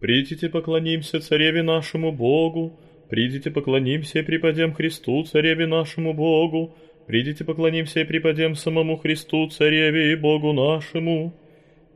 Придите поклонимся цареве нашему Богу, придите поклонимся и припадем Христу, цареве нашему Богу, придите поклонимся и припадем самому Христу, цареве и Богу нашему.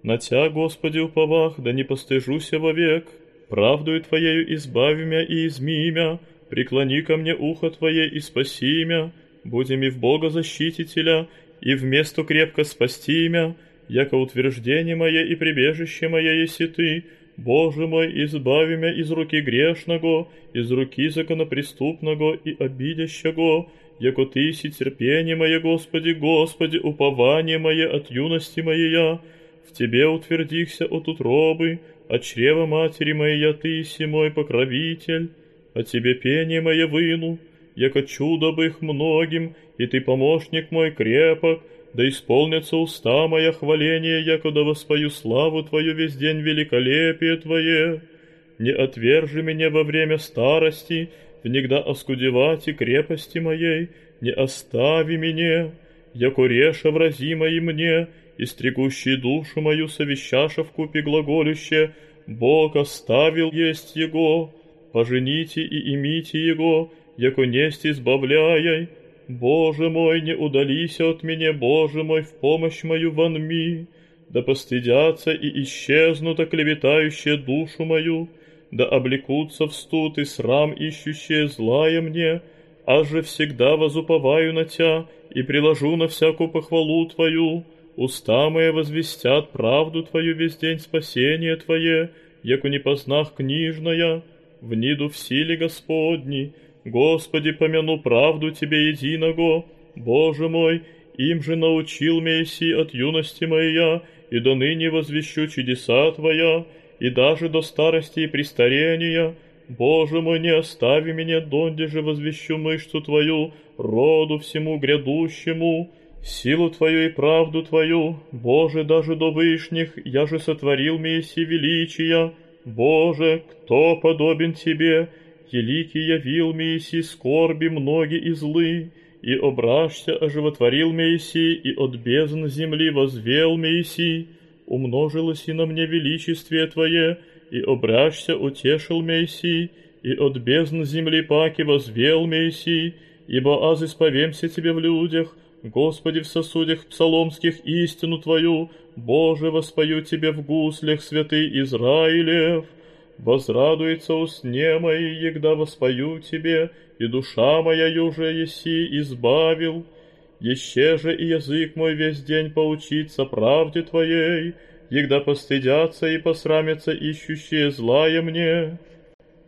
На Тя, Господи, уповах, да не постыжуся вовек, правдою Твоею избави мя и изми мя, преклони ко мне ухо Твое и спаси мя, будем и в Бога защитителя, и вместо крепко спасти мя, яко утверждение мое и прибежище мое еси Ты, Боже мой, избави меня из руки грешного, из руки законопреступного и обидящего, яко Ты си терпение мое, Господи, Господи, упование мое от юности моей, в Тебе утвердихся от утробы, от чрева матери моей Ты си мой покровитель, от Тебе пение мое выну, яко чудо бы их многим, и Ты помощник мой крепок, да исполнятся уста моя хваления, якуда воспою славу Твою весь день великолепие Твое. Не отвержи меня во время старости, внегда оскудевать и крепости моей, не остави меня, яко реша врази мои мне, и стригущий душу мою совещаша в купе глаголюще, Бог оставил есть Его, пожените и имите Его, яко несть избавляй, Боже мой, не удалися от меня, Боже мой, в помощь мою вонми, да постыдятся и исчезнут оклеветающие душу мою, да облекутся в студ и срам ищущие злая мне, а же всегда возуповаю на Тя и приложу на всякую похвалу Твою, уста мои возвестят правду Твою весь день спасения Твое, яко не познах книжная, вниду в силе Господней, Господи, помяну правду Тебе единого, Боже мой, им же научил Месси от юности моя, и до ныне возвещу чудеса Твоя, и даже до старости и престарения. Боже мой, не остави меня, донде же возвещу мышцу Твою, роду всему грядущему, силу Твою и правду Твою, Боже, даже до вышних, я же сотворил Месси величия. Боже, кто подобен Тебе, Великий явил Мессии скорби многие и злы, и обращся оживотворил Мессии, и от бездн земли возвел Мессии, умножилось и на мне величествие Твое, и обращся утешил Мессии, и от бездн земли паки возвел Мессии, ибо аз исповемся Тебе в людях, Господи, в сосудях псаломских истину Твою, Боже, воспою Тебе в гуслях, святый Израилев, возрадуется усне моей, егда воспою тебе, и душа моя юже еси избавил. Еще же и язык мой весь день поучится правде Твоей, егда постыдятся и посрамятся ищущие злая мне.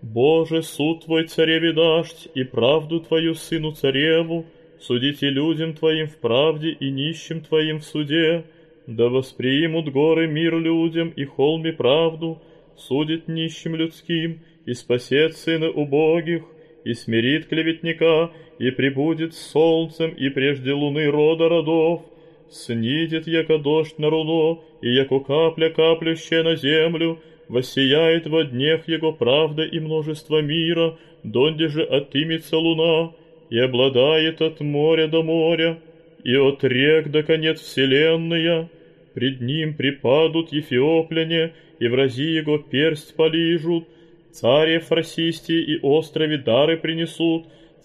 Боже, суд Твой цареве дашь, и правду Твою сыну цареву, судите людям Твоим в правде и нищим Твоим в суде, да воспримут горы мир людям и холми правду, судит нищим людским, и спасет сына убогих, и смирит клеветника, и прибудет с солнцем, и прежде луны рода родов, снидет, яко дождь на руно, и яко капля, каплющая на землю, воссияет во днях его правда и множество мира, донде же отымется луна, и обладает от моря до моря, и от рек до конец вселенная, пред ним припадут ефиопляне, и врази его персть полижут, цари Фросисти и острове дары принесут,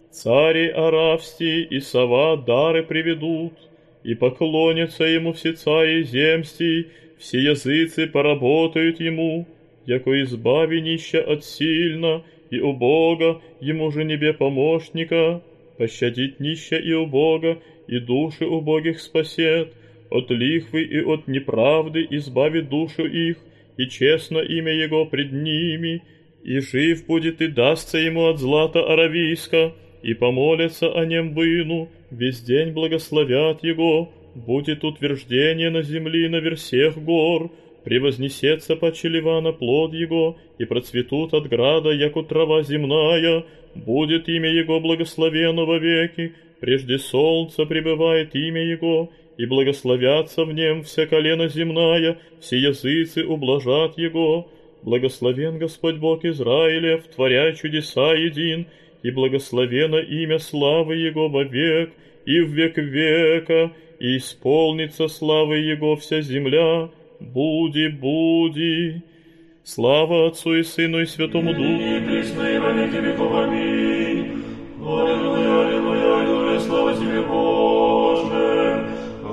цари Аравсти и сова дары приведут, и поклонятся ему все цари земсти, все языцы поработают ему, яко избави нища от сильно, и у Бога ему же небе помощника, пощадить нища и у Бога, и души убогих спасет, от лихвы и от неправды избавит душу их, и честно имя Его пред ними, и жив будет и дастся ему от злата аравийска, и помолятся о нем выну, весь день благословят Его, будет утверждение на земли на версех гор, превознесется почелевана плод Его, и процветут от града, яку трава земная, будет имя Его благословено веки, прежде солнца пребывает имя Его, и благословятся в нем вся колено земная, все языцы ублажат его. Благословен Господь Бог Израилев, творя чудеса един, и благословено имя славы Его вовек и в век века, и исполнится славы Его вся земля. Буди, буди. Слава Отцу и Сыну и Святому Духу. И во веки веков. Аминь. Аллилуйя, аллилуйя, аллилуйя, слава тебе, Боже.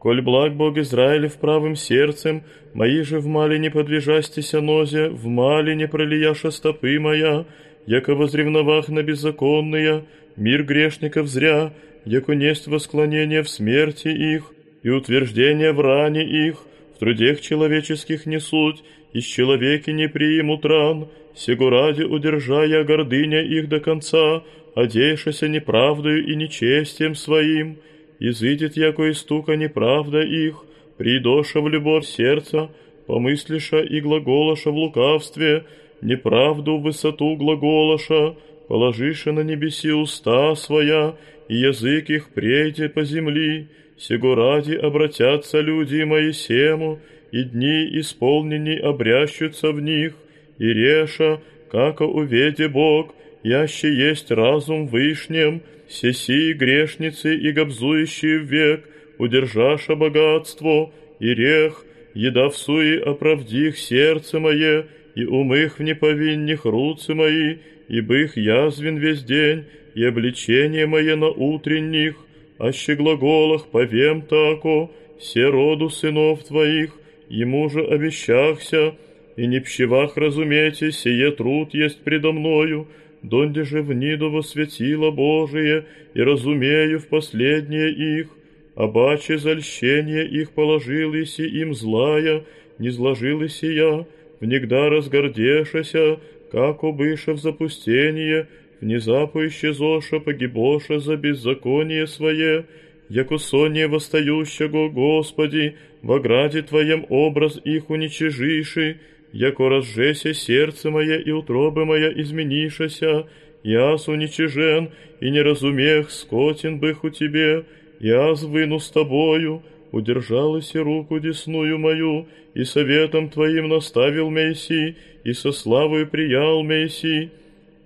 Коль благ Бог Израилев правым сердцем, мои же в мале не подлежастися нозе, в мале не пролияша стопы моя, яко возревновах на беззаконные, мир грешников зря, яко несть восклонение в смерти их, и утверждение в ране их, в трудех человеческих несуть, из человеки не примут ран, сего ради удержая гордыня их до конца, одейшася неправдою и нечестием своим, изыдет яко истука неправда их, придоша в любовь сердца, помыслиша и глаголоша в лукавстве, неправду в высоту глаголоша, положиша на небеси уста своя, и язык их прейте по земли, сего ради обратятся люди мои сему, и дни исполнени обрящутся в них, и реша, како уведе Бог, яще есть разум вышнем, сеси грешницы и гобзующие век, удержаша богатство, и рех, еда в суе оправдих сердце мое, и умых в неповинних руцы мои, и бых язвен весь день, и обличение мое на утренних, аще глаголах повем тако, все роду сынов твоих, ему же обещахся, и не пщевах разумейте, сие труд есть предо мною, донде же в ниду светило Божие, и разумею в последнее их, обаче зальщение их положил иси им злая, не зложил иси я, внегда разгордешася, как обыша в запустение, внезапу исчезоша, погибоша за беззаконие свое, яко соние восстающего, Господи, в ограде Твоем образ их уничижиши, яко разжеся сердце мое и утробы моя изменишася, яс уничижен, и не разумех, скотен бых у Тебе, я звыну с Тобою, удержалась и руку десную мою, и советом Твоим наставил Месси, и со славою приял Месси,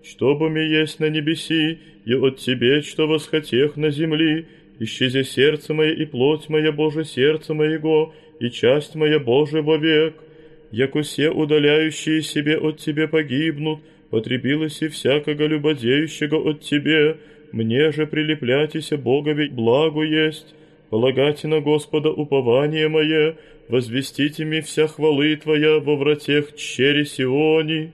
чтобы ми есть на небеси, и от Тебе, что восхотех на земли, исчезе сердце мое и плоть моя, Боже, сердце моего, и часть моя, Боже, вовек. Яко все удаляющие себе от Тебе погибнут, потребилось и всякого любодеющего от Тебе, мне же прилепляйтеся, Бога ведь благу есть. Полагайте на Господа упование мое, возвестите ми вся хвалы Твоя во вратех чере Сиони.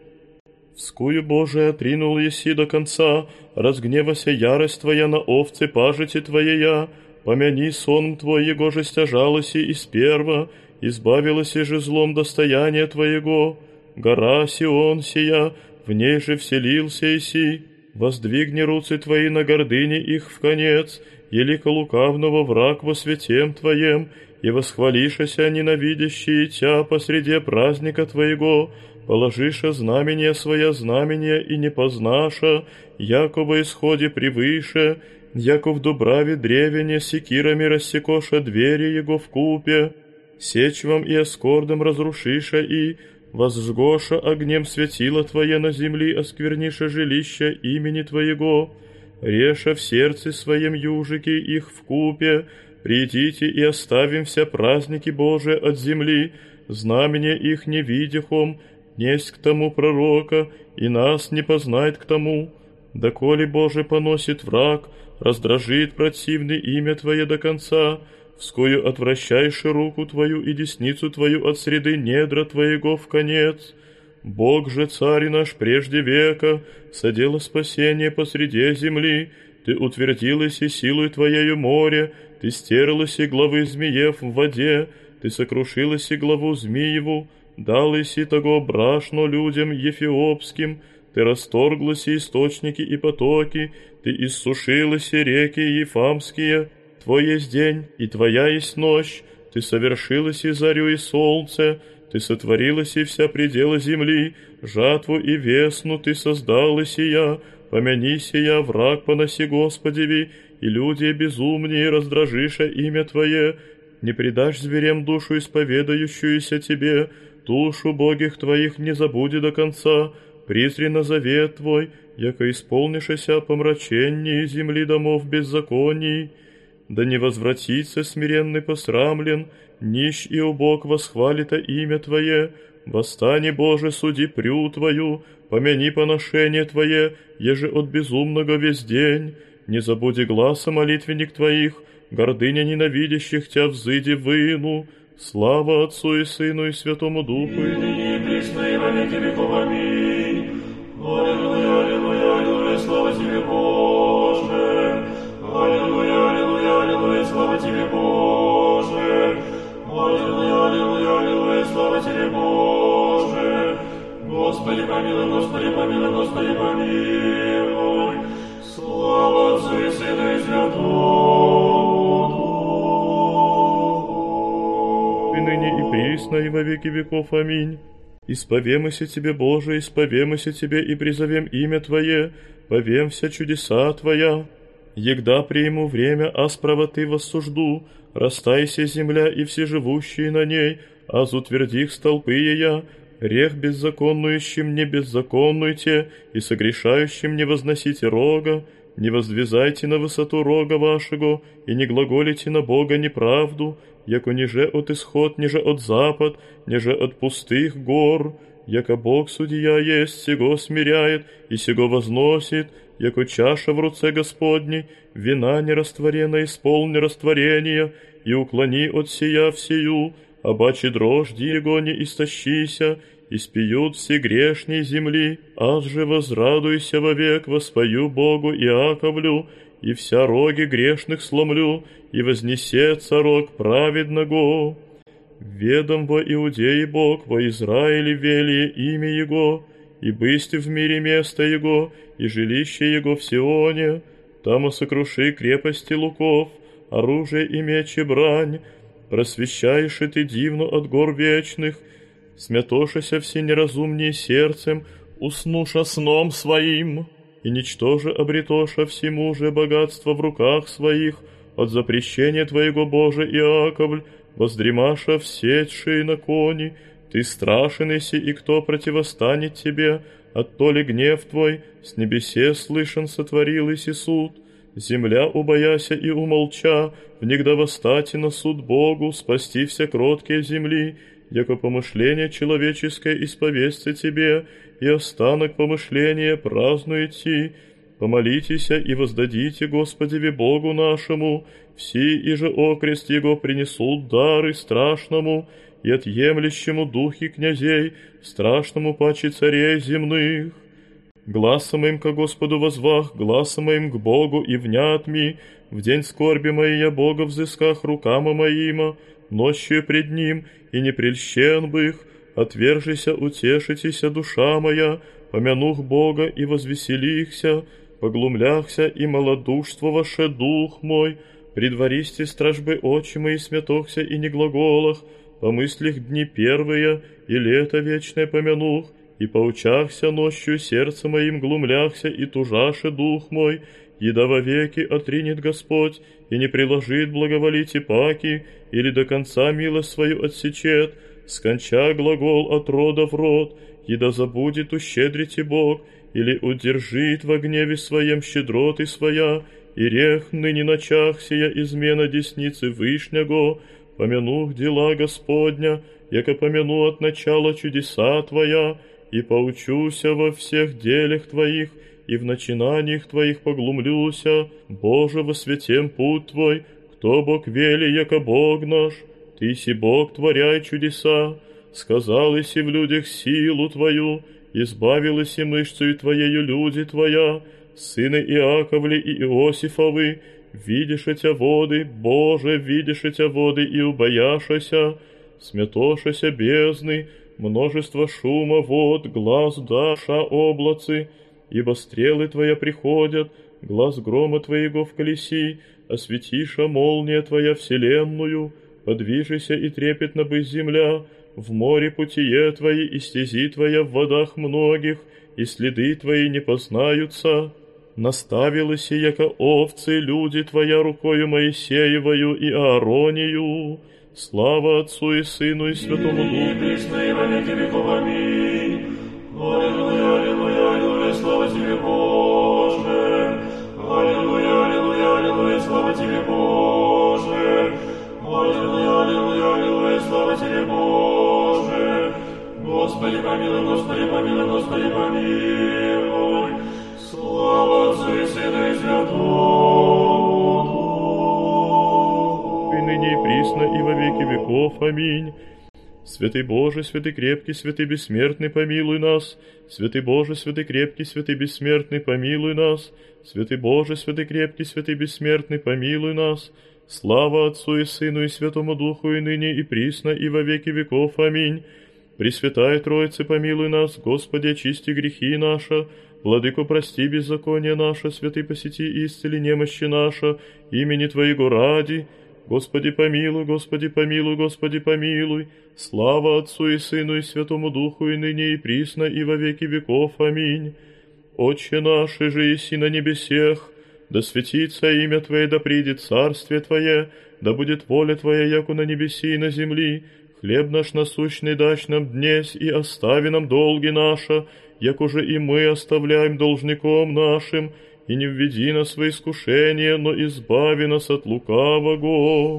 Вскую Боже отринул еси до конца, разгневася ярость Твоя на овцы пажити Твоея, помяни сон Твой, его же стяжалося и сперва, избавилось же злом достояния Твоего, гора Сион сия, в ней же вселился иси, воздвигни руцы Твои на гордыне их в конец, елико лукавного враг во святем Твоем, и восхвалишася ненавидящие Тя посреди праздника Твоего, положиша знамение своя знамение и не познаша, яко во исходе превыше, яко в дубраве древене секирами рассекоша двери его в купе, сечвом и оскордом разрушиша и, возжгоша огнем светила Твое на земли, оскверниша жилище имени Твоего, реша в сердце своем южики их в купе, придите и оставим вся праздники Божие от земли, знамение их не видихом, несть к тому пророка, и нас не познает к тому. Доколе Боже поносит враг, раздражит противный имя Твое до конца, вскою отвращаешь руку Твою и десницу Твою от среды недра Твоего в конец. Бог же, Царь наш прежде века, содело спасение посреди земли, Ты утвердилась и силой Твоею море, Ты стерлась и главы змеев в воде, Ты сокрушилась и главу змееву, далась и того брашно людям ефиопским, Ты расторглась и источники и потоки, Ты иссушилась и реки ефамские, Твой есть день, и Твоя есть ночь, Ты совершилась и зарю, и солнце, Ты сотворилась и вся предела земли, жатву и весну Ты создала сия, помяни сия, враг поноси Господеви, и люди безумнее раздражиша имя Твое, не предашь зверям душу исповедающуюся Тебе, душу богих Твоих не забуди до конца, призри на завет Твой, яко исполнишься помрачении земли домов беззаконий, да не возвратится смиренный посрамлен, нищ и убог восхвалит имя Твое, восстани, Боже, суди прю Твою, помяни поношение Твое, еже от безумного весь день, не забуди гласа молитвенник Твоих, гордыня ненавидящих Тя взыди выну, слава Отцу и Сыну и Святому Духу. И ныне и присно и. И во веки веков. Аминь. Исповемся Тебе, Боже, исповемся Тебе и призовем имя Твое, повем вся чудеса Твоя. Егда приму время, аз правоты воссужду, растайся земля и все живущие на ней, аз утвердих столпы я, рех беззаконнующим не беззаконнуйте, и согрешающим не возносите рога, не воздвизайте на высоту рога вашего, и не глаголите на Бога неправду, яко ниже от исход, ниже от запад, ниже от пустых гор, яко Бог судья есть, сего смиряет, и сего возносит, яко чаша в руце Господней, вина нерастворена исполни растворения, и уклони от сия всею, обаче дрожди его не истощися, и спьют все грешней земли, аз же возрадуйся вовек, воспою Богу Иаковлю, и вся роги грешных сломлю, и вознесется рог праведного. Ведом во Иудеи Бог, во Израиле велие имя Его, и бысти в мире место Его, и жилище Его в Сионе, там сокруши крепости луков, оружие и меч и брань, просвещаешь и ты дивно от гор вечных, смятошася все неразумнее сердцем, уснуша сном своим, и ничтоже обретоша всему же богатство в руках своих, от запрещения Твоего, Боже, Иаковль, воздремаша всечшие на кони, Ты страшен иси, и кто противостанет Тебе, от то ли гнев Твой, с небесе слышен сотворил иси суд, земля убояся и умолча, внегда восстати на суд Богу, спасти все кроткие земли, яко помышление человеческое исповестся тебе, и останок помышления празднуете. Помолитесь и воздадите Господеве Богу нашему, все и же окрест Его принесут дары страшному и отъемлющему духи князей, страшному паче царей земных. Гласом моим ко Господу возвах, гласом моим к Богу и внят ми, в день скорби моей я Бога взысках рукама моима, ночью пред Ним, и не прельщен бы их, отвержися, утешитеся, душа моя, помянух Бога и возвеселихся, поглумляхся и малодушство ваше дух мой, предвористи стражбы очи мои сметохся и не глаголах, по мыслях дни первые и лето вечное помянух, и поучахся ночью сердце моим глумляхся и тужаше дух мой, еда вовеки отринет Господь, и не приложит благоволить и паки, или до конца милость свою отсечет, сконча глагол от рода в род, еда забудет ущедрите Бог, или удержит во гневе своем щедроты своя, и рех ныне начах сия измена десницы Вышнего, помянух дела Господня, яко помяну от начала чудеса Твоя, и поучуся во всех делях Твоих, и в начинаниях Твоих поглумлюся, Боже, во святем путь Твой, кто Бог вели, яко Бог наш, Ты си Бог, творяй чудеса, сказал и си в людях силу Твою, избавил и си мышцею Твоею люди Твоя, сыны Иаковли и Иосифовы, эти воды, Боже, видишь эти воды и убояшася, смятошася бездны, множество шума вод, глаз даша облацы, ибо стрелы Твоя приходят, глаз грома Твоего в колеси, осветиша молния Твоя вселенную, подвижися и трепетно бы земля, в море путие Твои и стези Твоя в водах многих, и следы Твои не познаются. наставилась, яко овцы, люди Твоя рукою Моисеевою и Ааронию. Слава Отцу и Сыну и Святому Духу. Присно и во веки веков. Аминь. Аллилуйя, аллилуйя, аллилуйя, слава Тебе, Боже. Аллилуйя, аллилуйя, аллилуйя, слава Тебе, Боже. Аллилуйя, аллилуйя, аллилуйя, слава Тебе, Боже. Господи помилуй, Господи помилуй, Господи помилуй. Слава Отцу и Сыну и Святому Духу. и ныне и присно, и во веки веков. Аминь. Святый Боже, святый крепкий, святый бессмертный, помилуй нас. Святый Боже, святый крепкий, святый бессмертный, помилуй нас. Святый Боже, святый крепкий, святый бессмертный, помилуй нас. Слава Отцу и Сыну и Святому Духу, и ныне и присно, и во веки веков. Аминь. Пресвятая Троица, помилуй нас, Господи, очисти грехи наши, Владыку, прости беззаконие наше, святый посети и исцели немощи наша, имени Твоего ради. Господи, помилуй, Господи, помилуй, Господи, помилуй. Слава Отцу и Сыну и Святому Духу, и ныне и присно, и во веки веков. Аминь. Отче наш, же еси на небесех, да светится имя Твое, да придет царствие Твое, да будет воля Твоя, яку на небеси и на земли. Хлеб наш насущный дашь нам днесь, и остави нам долги наши, як уже и мы оставляем должником нашим, и не введи нас в искушение, но избави нас от лукавого.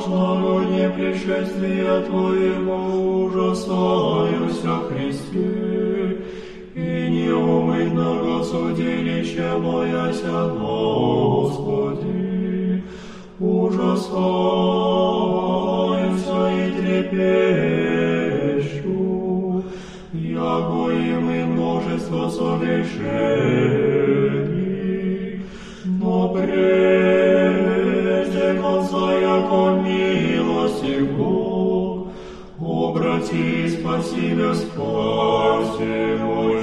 Страшного пришествия Твоего ужасаюся Христе, и неумытного судилища бояся, Господи, ужасаюся и трепещу, яко имы множество согрешений, но прежде конца, яко милости Бог, обрати и спаси меня, мой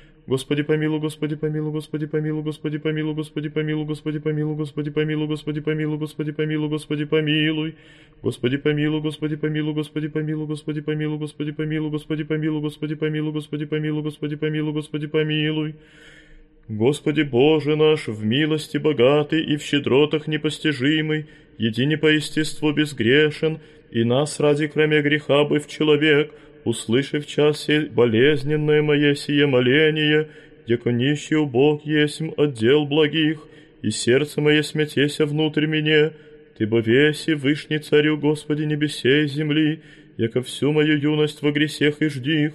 Господи помилуй, Господи помилуй, Господи помилуй, Господи помилуй, Господи помилуй, Господи помилуй, Господи помилуй, Господи помилуй, Господи помилуй, Господи помилуй. Господи помилуй, Господи помилуй, Господи помилуй, Господи помилуй, Господи помилуй, Господи помилуй, Господи помилуй, Господи помилуй, Господи помилуй, Господи помилуй. Господи Боже наш, в милости богатый и в щедротах непостижимый, едине по естеству безгрешен, и нас ради кроме греха быв человек, услышав часе болезненное мое сие моление, яко нищий убог есмь отдел благих, и сердце мое смятеся внутрь меня, Ты бо веси вышний царю Господи небесей земли, яко всю мою юность во гресех и ждих,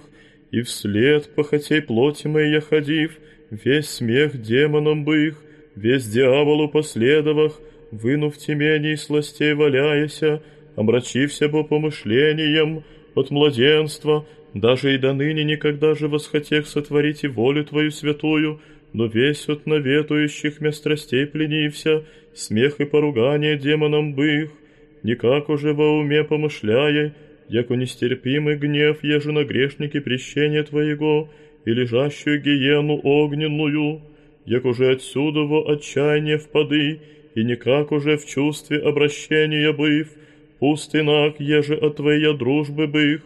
и вслед похотей плоти моей я ходив, весь смех демонам бых, весь дьяволу последовах, вынув темени и сластей валяяся, омрачився по помышлениям от младенства, даже и до ныне никогда же восхотех сотворить и волю Твою святую, но весь от наветующих мя страстей пленився, смех и поругание демонам бых, никак уже во уме помышляя, яко нестерпимый гнев, еже на грешники прещения Твоего, и лежащую гиену огненную, як уже отсюда во отчаяние впады, и никак уже в чувстве обращения быв, пустынак, еже от Твоя дружбы бых,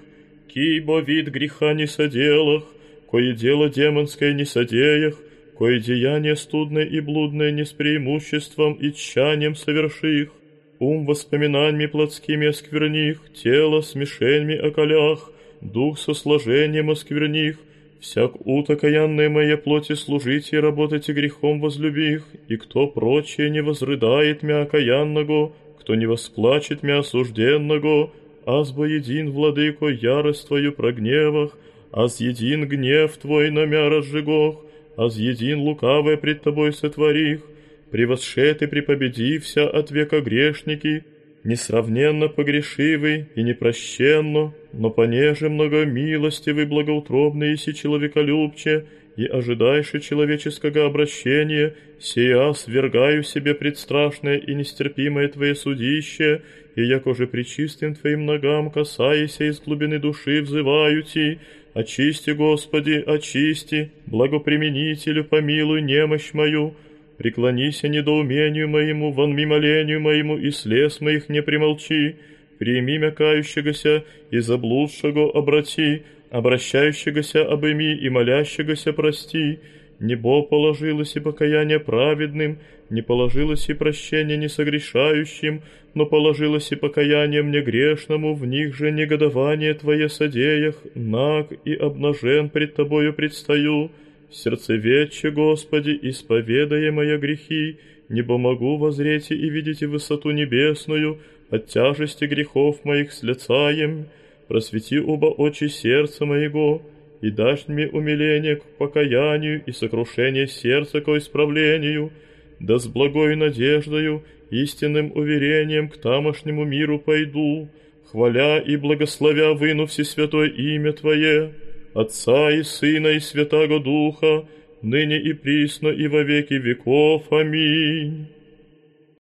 кибо вид греха не соделах, кое дело демонское не содеях, кое деяние студное и блудное не с преимуществом и тщанием соверших, ум воспоминаниями плотскими оскверних, тело смешеньми околях, дух со сложением оскверних, всяк ут окаянной моей плоти служить и работать и грехом возлюбих, и кто прочее не возрыдает мя окаянного, кто не восплачет мя осужденного, азбо един, владыко, ярость твою прогневах, аз един гнев твой на мя разжигох, аз един лукавое пред тобой сотворих, превосшед и припобедився от века грешники, несравненно погрешивый и непрощенно, но понеже много милостивый, благоутробный и человеколюбче, и ожидайше человеческого обращения, сия свергаю себе предстрашное и нестерпимое Твое судище, и яко же причистым Твоим ногам, касаясь из глубины души, взываю Ти, очисти, Господи, очисти, благоприменителю помилуй немощь мою, преклонися недоумению моему, вонми молению моему, и слез моих не примолчи, прими мякающегося и заблудшего обрати, обращающегося обыми и молящегося прости, небо положилось и покаяние праведным, не положилось и прощение несогрешающим, но положилось и покаяние мне грешному, в них же негодование Твое содеях, наг и обнажен пред Тобою предстаю, сердцевече, Господи, исповедая мои грехи, небо могу возреть и видеть высоту небесную, от тяжести грехов моих с лицаем, просвети оба очи сердца моего, и дашь мне умиление к покаянию и сокрушение сердца к исправлению, да с благой надеждою, истинным уверением к тамошнему миру пойду, хваля и благословя выну всесвятое имя Твое, Отца и Сына и Святаго Духа, ныне и присно и во веки веков. Аминь.